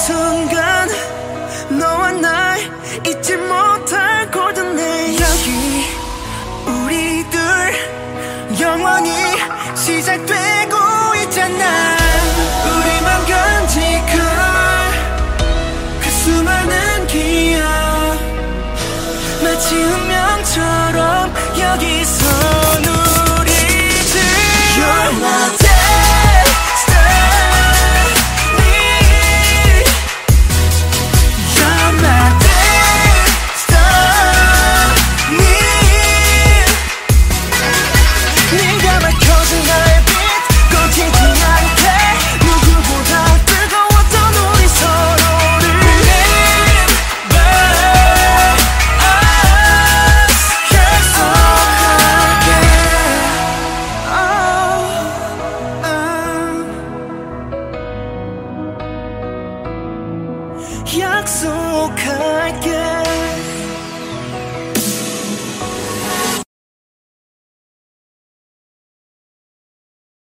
순간 너와 날 잊지 못할 골든 내 여기. 우리 둘 영원히 시작되고 있잖아. 우리만 간직한 그 수많은 기억 마치 운명처럼 약속할게.